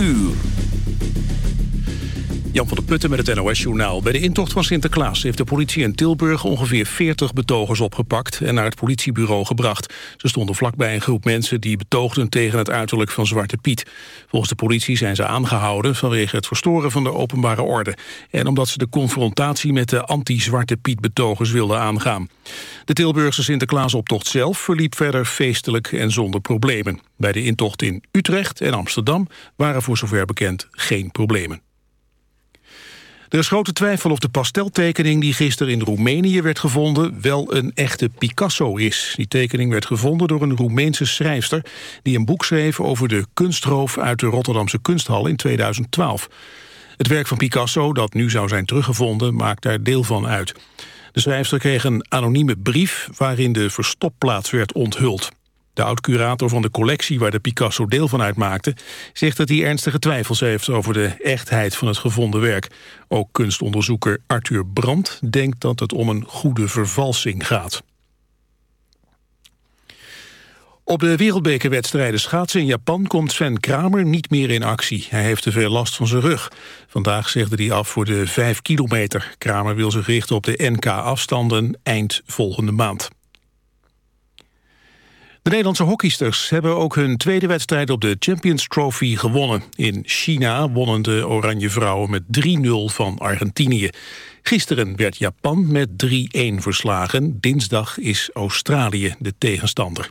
uur. Jan van der Putten met het NOS-journaal. Bij de intocht van Sinterklaas heeft de politie in Tilburg ongeveer 40 betogers opgepakt en naar het politiebureau gebracht. Ze stonden vlakbij een groep mensen die betoogden tegen het uiterlijk van Zwarte Piet. Volgens de politie zijn ze aangehouden vanwege het verstoren van de openbare orde en omdat ze de confrontatie met de anti-Zwarte Piet betogers wilden aangaan. De Tilburgse Sinterklaasoptocht zelf verliep verder feestelijk en zonder problemen. Bij de intocht in Utrecht en Amsterdam waren voor zover bekend geen problemen. Er is grote twijfel of de pasteltekening die gisteren in Roemenië werd gevonden wel een echte Picasso is. Die tekening werd gevonden door een Roemeense schrijfster die een boek schreef over de kunstroof uit de Rotterdamse kunsthal in 2012. Het werk van Picasso, dat nu zou zijn teruggevonden, maakt daar deel van uit. De schrijfster kreeg een anonieme brief waarin de verstopplaats werd onthuld. De oud-curator van de collectie waar de Picasso deel van uitmaakte... zegt dat hij ernstige twijfels heeft over de echtheid van het gevonden werk. Ook kunstonderzoeker Arthur Brandt denkt dat het om een goede vervalsing gaat. Op de wereldbekerwedstrijden schaatsen in Japan komt Sven Kramer niet meer in actie. Hij heeft te veel last van zijn rug. Vandaag zegde hij af voor de 5 kilometer. Kramer wil zich richten op de NK-afstanden eind volgende maand. De Nederlandse hockeysters hebben ook hun tweede wedstrijd op de Champions Trophy gewonnen. In China wonnen de Oranje Vrouwen met 3-0 van Argentinië. Gisteren werd Japan met 3-1 verslagen. Dinsdag is Australië de tegenstander.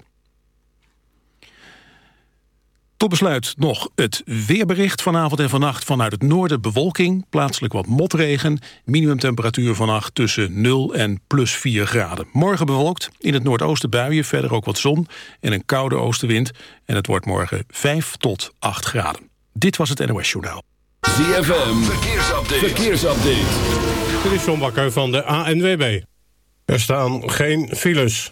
Tot besluit nog het weerbericht vanavond en vannacht vanuit het noorden bewolking, plaatselijk wat motregen, minimumtemperatuur vannacht tussen 0 en plus 4 graden. Morgen bewolkt, in het noordoosten buien, verder ook wat zon en een koude oostenwind en het wordt morgen 5 tot 8 graden. Dit was het NOS Journaal. ZFM, verkeersupdate. verkeersupdate. Dit is John Bakker van de ANWB. Er staan geen files.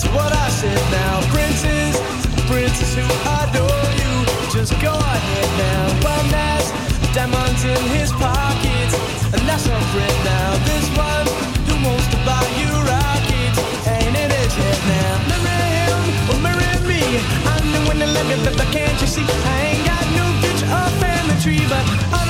that's what I said now. princes, princes who adore you, just go ahead now. One has diamonds in his pockets, and that's our friend now. This one who wants to buy you rockets, ain't in his head now. Marry him or marry me, I'm the one that live it, but can't you see? I ain't got no future or family tree, but I'm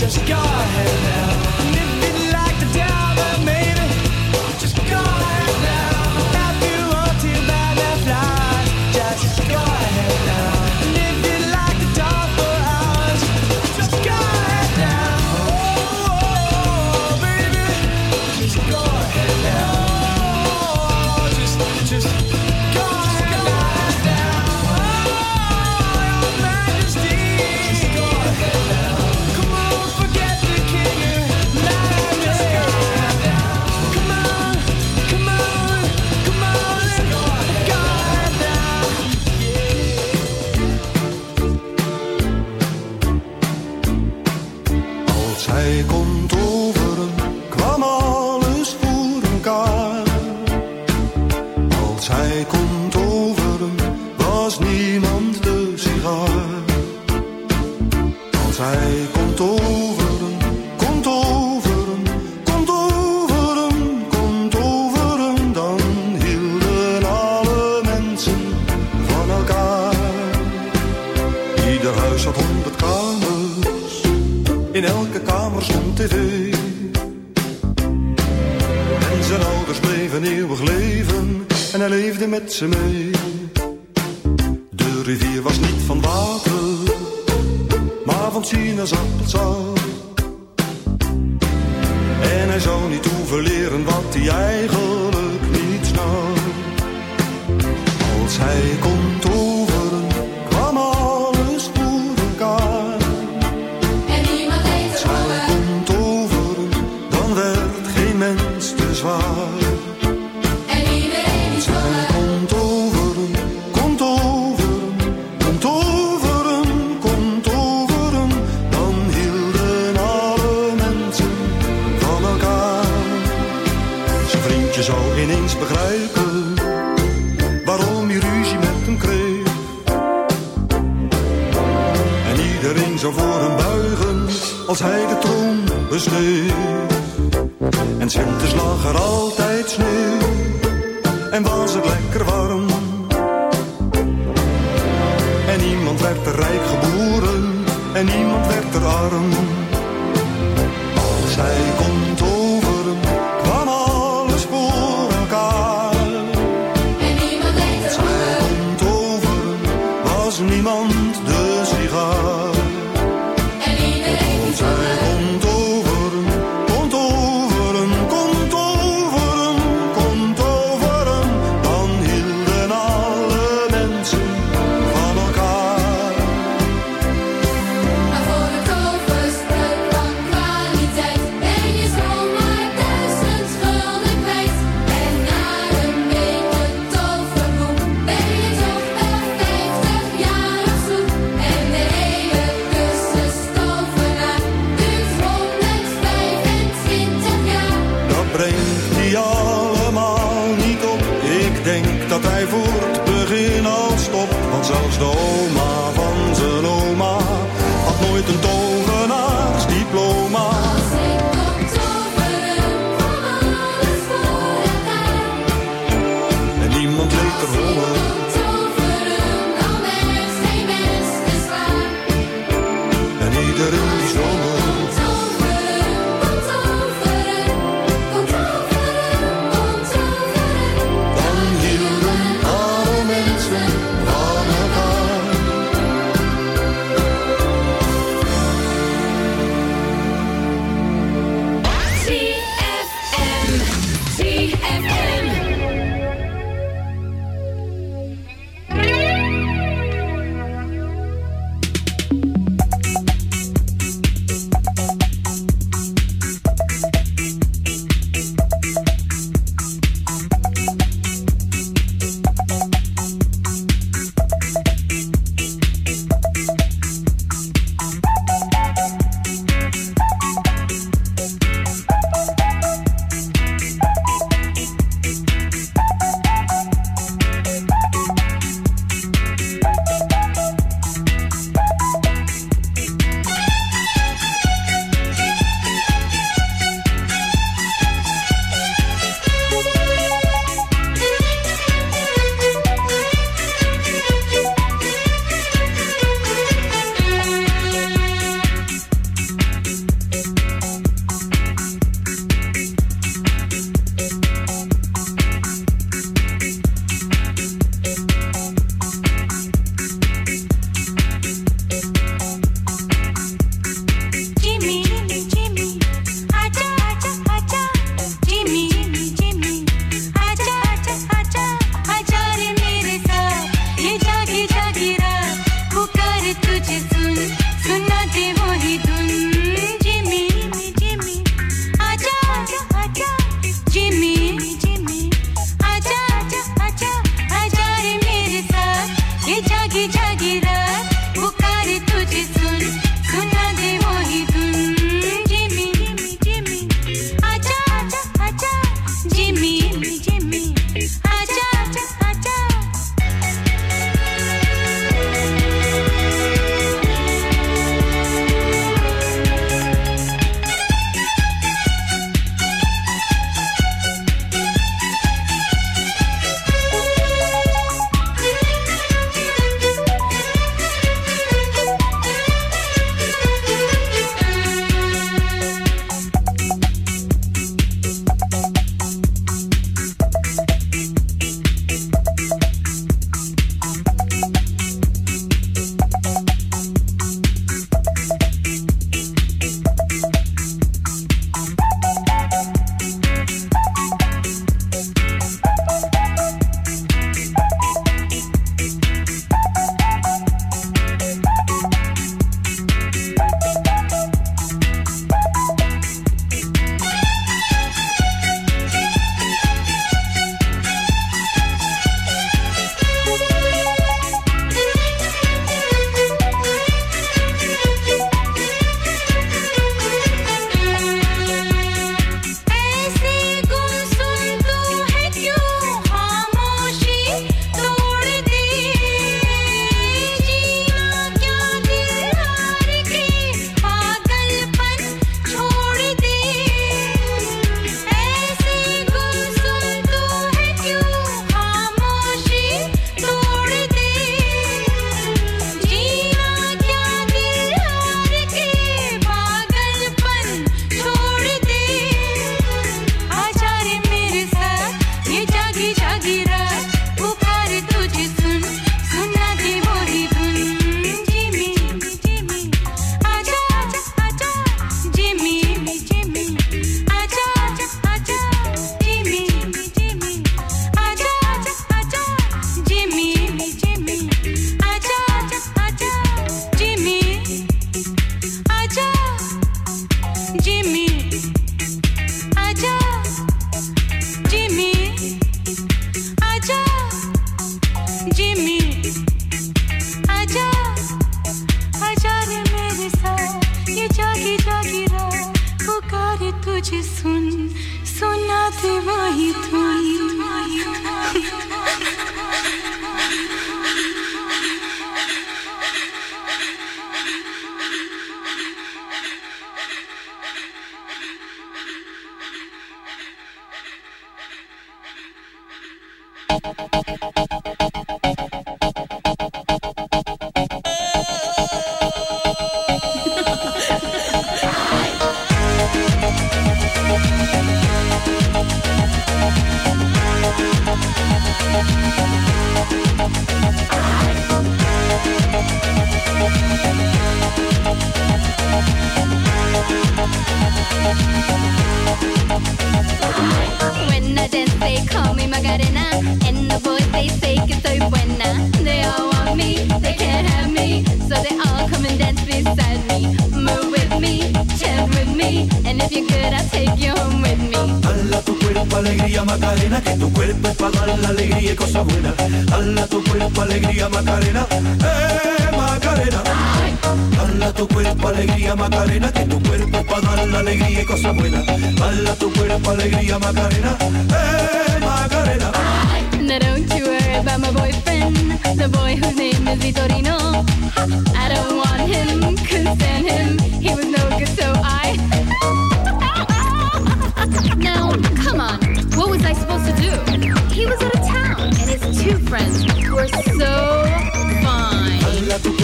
just go ahead now. to me werd er rijk geboren en niemand werd er arm.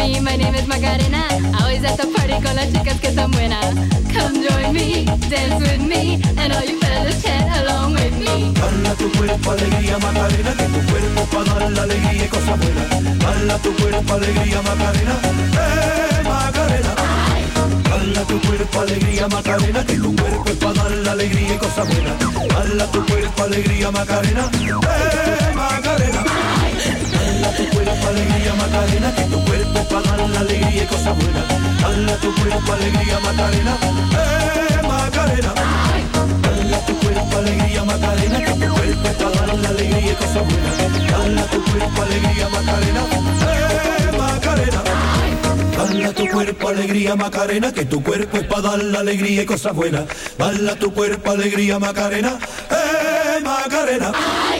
me, my name is Macarena. Always at the party con las chicas que son buenas. Come join me, dance with me, and all you fellas chant along with me. Hala tu cuerpo alegría Macarena, que tu cuerpo para dar la alegría y cosas buenas. Hala tu cuerpo alegría Macarena, eh Macarena. Hala tu cuerpo alegría Macarena, que tu cuerpo es dar la alegría y cosas buenas. Hala tu cuerpo alegría Macarena, eh cosas buenas. Hala tu cuerpo alegría Macarena, eh Macarena. Hala tu cuerpo alegría Macarena, que tu cuerpo es para dar la alegría y cosas buenas. Hala tu cuerpo alegría Macarena, eh Macarena. Hala tu cuerpo alegría Macarena, que tu cuerpo es para dar la alegría y cosas buenas. Hala tu cuerpo alegría Macarena, eh Macarena. 106.9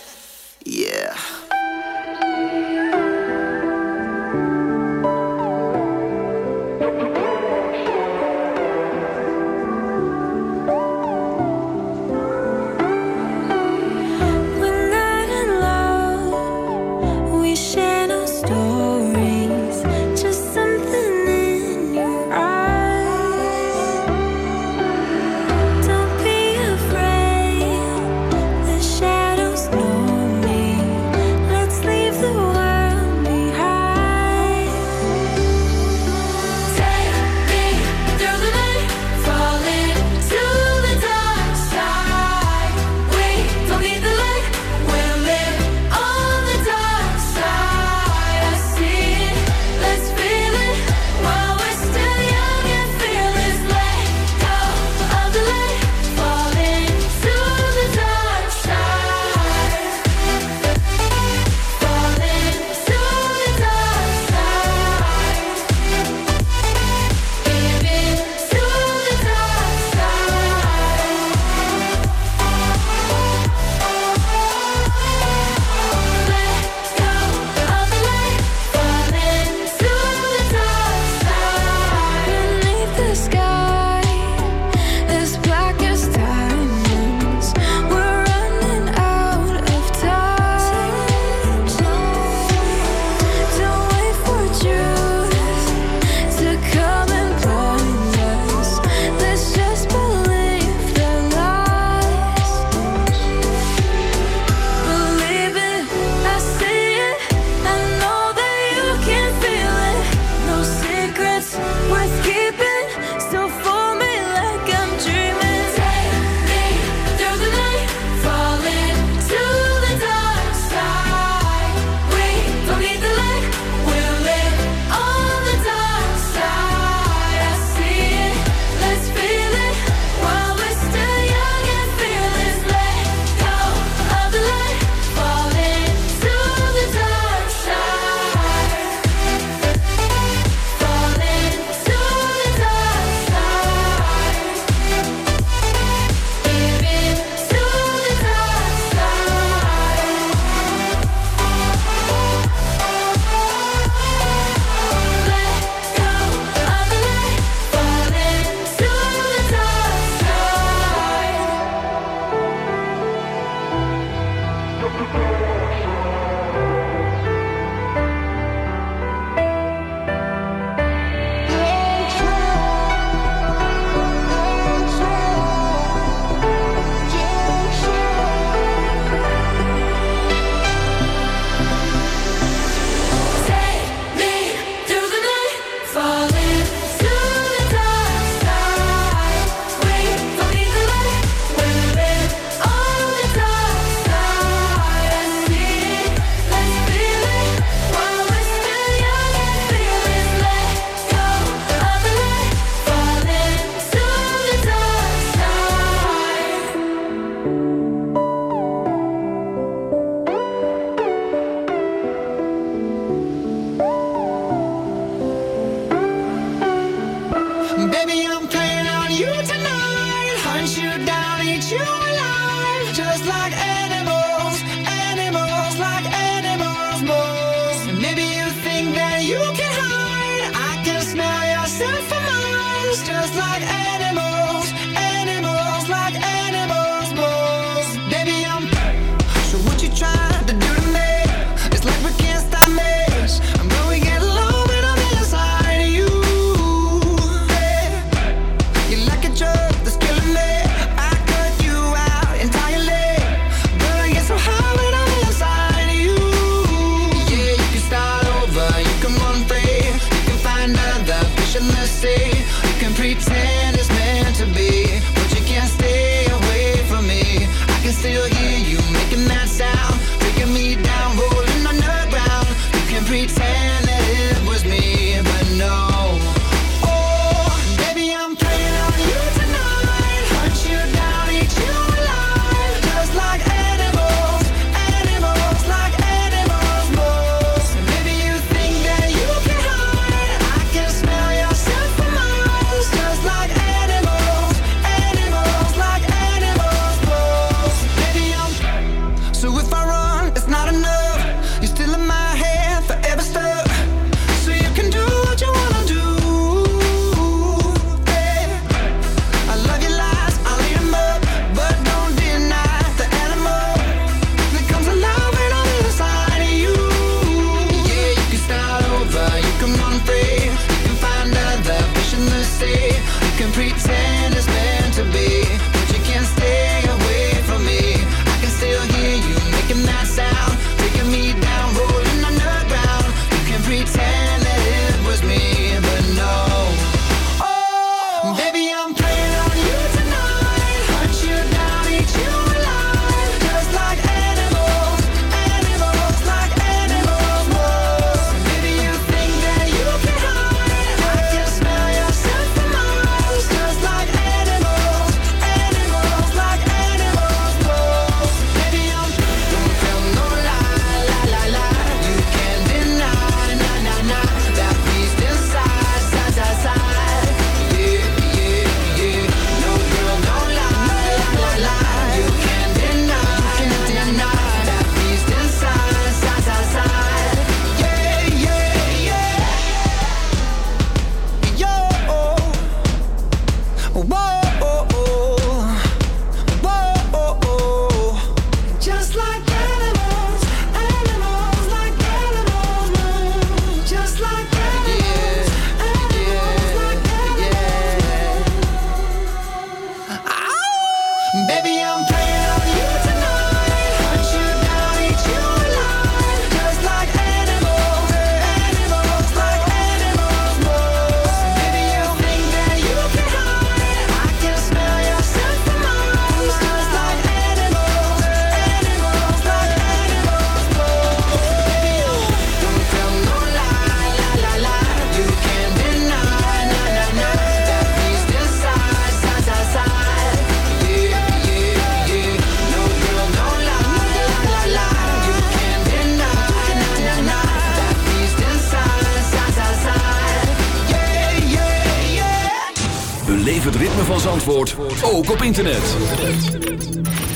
op internet.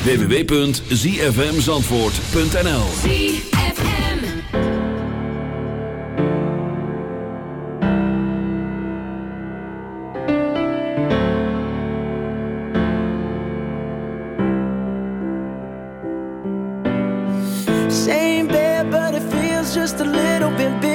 www.zfmzandvoort.nl Same bed, but it feels just a little bit bigger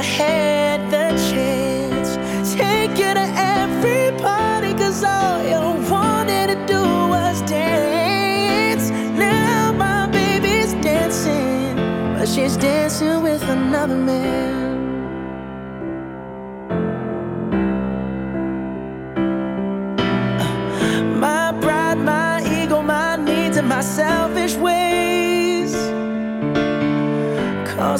I had the chance. Take you to every party, cause all you wanted to do was dance. Now my baby's dancing, but she's dancing with another man.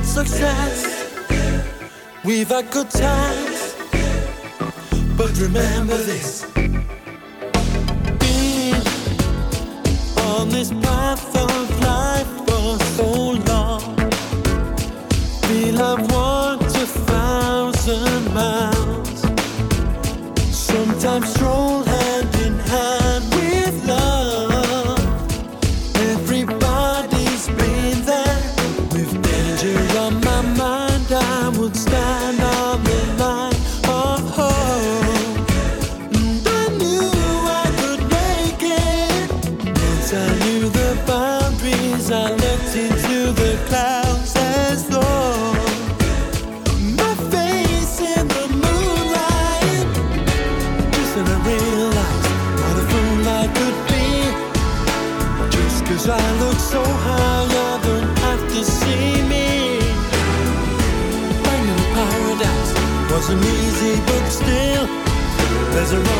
had success, we've had good times. But remember this being on this path of life for so a road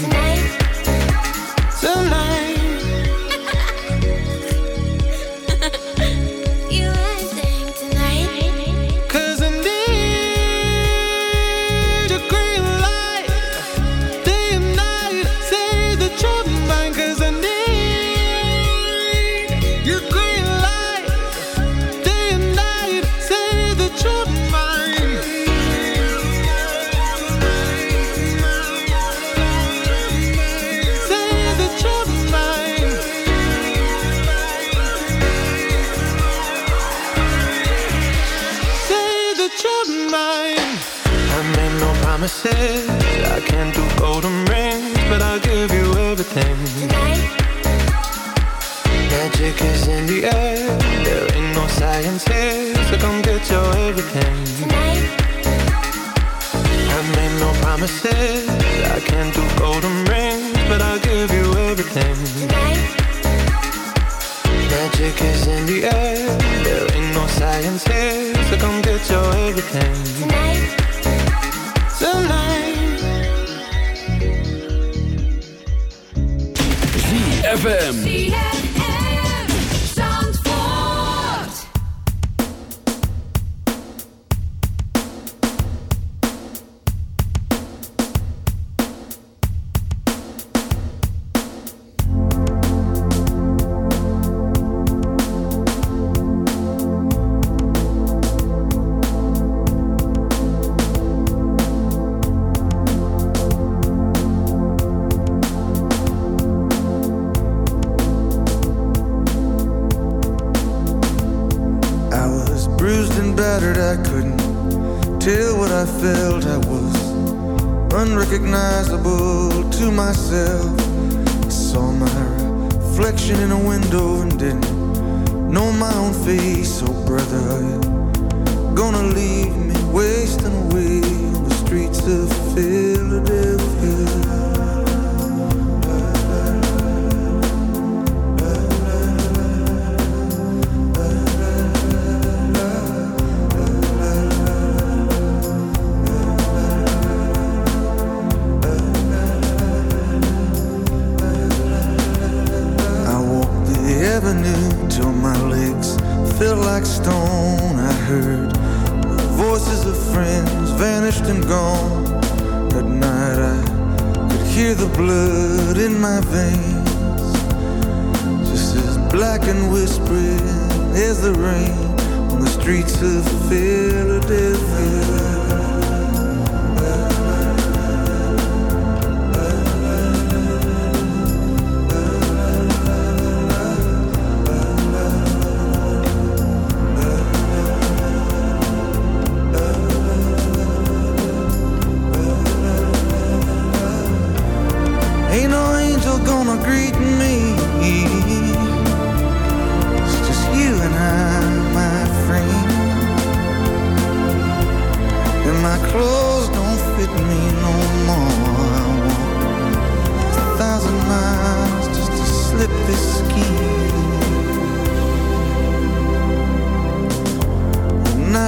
Everything. Unrecognizable to myself. I saw my reflection in a window and didn't know my own face. Oh, brother, gonna leave me wasting away on the streets of Philadelphia?